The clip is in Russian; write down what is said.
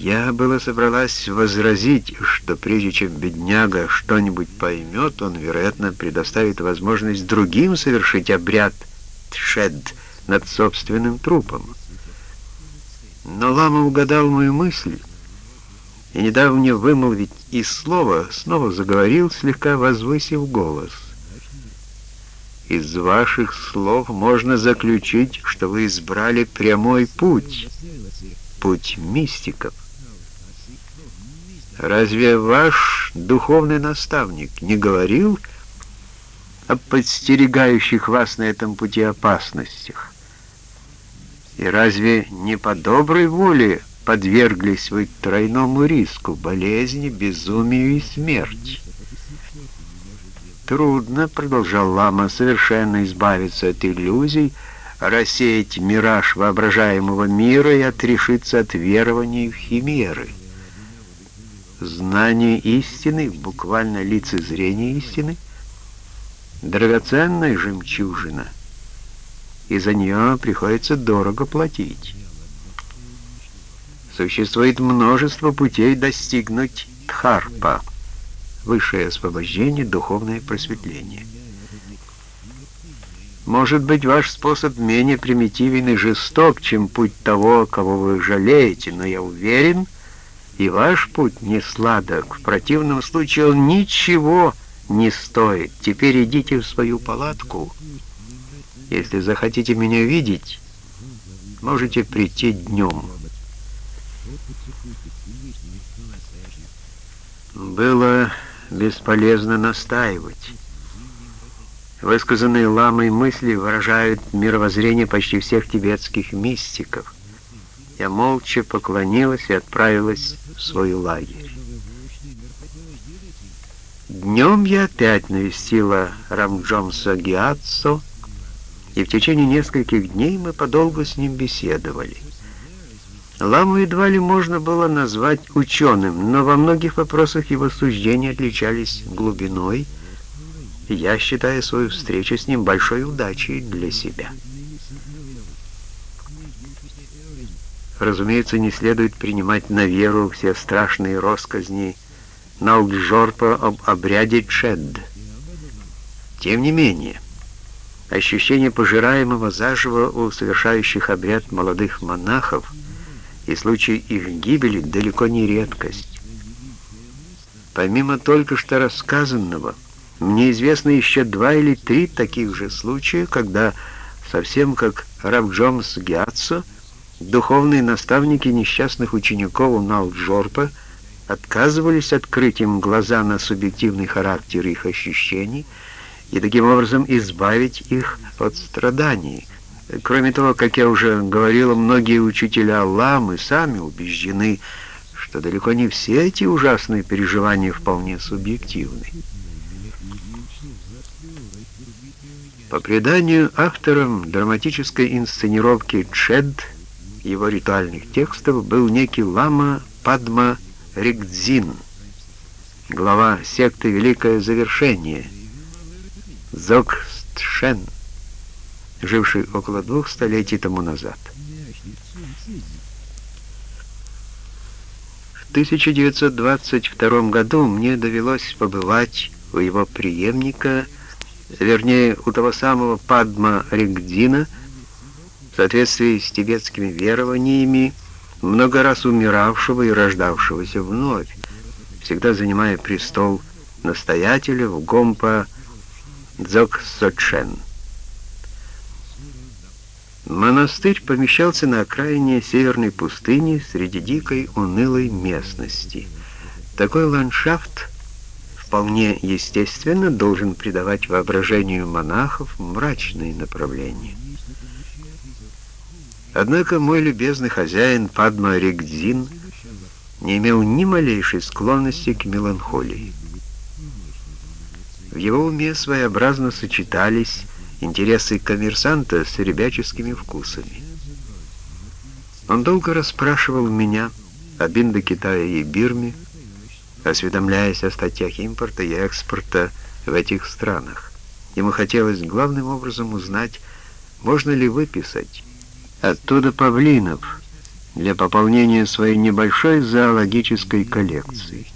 Я было собралась возразить, что прежде чем бедняга что-нибудь поймет, он, вероятно, предоставит возможность другим совершить обряд тшед над собственным трупом. Но лама угадал мою мысль и, не дав мне вымолвить и слова, снова заговорил, слегка возвысив голос. «Из ваших слов можно заключить, что вы избрали прямой путь, путь мистиков». Разве ваш духовный наставник не говорил о подстерегающих вас на этом пути опасностях? И разве не по доброй воле подверглись вы тройному риску болезни, безумию и смерти? Трудно, продолжал Лама, совершенно избавиться от иллюзий, рассеять мираж воображаемого мира и отрешиться от верований в химеры. Знание истины, буквально лицезрение истины, драгоценная жемчужина, и за нее приходится дорого платить. Существует множество путей достигнуть Дхарпа, высшее освобождение, духовное просветление. Может быть, ваш способ менее примитивен и жесток, чем путь того, кого вы жалеете, но я уверен, что и ваш путь не сладок. В противном случае он ничего не стоит. Теперь идите в свою палатку. Если захотите меня видеть, можете прийти днем. Было бесполезно настаивать. Высказанные ламой мысли выражают мировоззрение почти всех тибетских мистиков. Я молча поклонилась и отправилась в свой лагерь. Днем я опять навестила Рамджомса Гиатсо, и в течение нескольких дней мы подолгу с ним беседовали. Ламу едва ли можно было назвать ученым, но во многих вопросах его суждения отличались глубиной, я считаю свою встречу с ним большой удачей для себя. Разумеется, не следует принимать на веру все страшные росказни Налджорпа об обряде Чед. Тем не менее, ощущение пожираемого заживо у совершающих обряд молодых монахов и случай их гибели далеко не редкость. Помимо только что рассказанного, мне известно еще два или три таких же случая, когда, совсем как Раб Джомс Гиатсо, Духовные наставники несчастных учеников Налджорпа отказывались открыть им глаза на субъективный характер их ощущений и таким образом избавить их от страданий. Кроме того, как я уже говорила, многие учителя ламы сами убеждены, что далеко не все эти ужасные переживания вполне субъективны. По преданию авторам драматической инсценировки «Чед» его ритуальных текстов был некий лама Падма Рикдзин, глава секты Великое Завершение, Дзогстшен, живший около двух столетий тому назад. В 1922 году мне довелось побывать у его преемника, вернее, у того самого Падма Ригдзина, соответствии с тибетскими верованиями, много раз умиравшего и рождавшегося вновь, всегда занимая престол настоятеля в Гомпа Дзогсочен. Монастырь помещался на окраине северной пустыни среди дикой унылой местности. Такой ландшафт вполне естественно должен придавать воображению монахов мрачные направления. Однако мой любезный хозяин Падма Ригдзин не имел ни малейшей склонности к меланхолии. В его уме своеобразно сочетались интересы коммерсанта с ребяческими вкусами. Он долго расспрашивал меня об Индокитае и Бирме, осведомляясь о статьях импорта и экспорта в этих странах. Ему хотелось главным образом узнать, можно ли выписать Оттуда павлинов, для пополнения своей небольшой зоологической коллекции.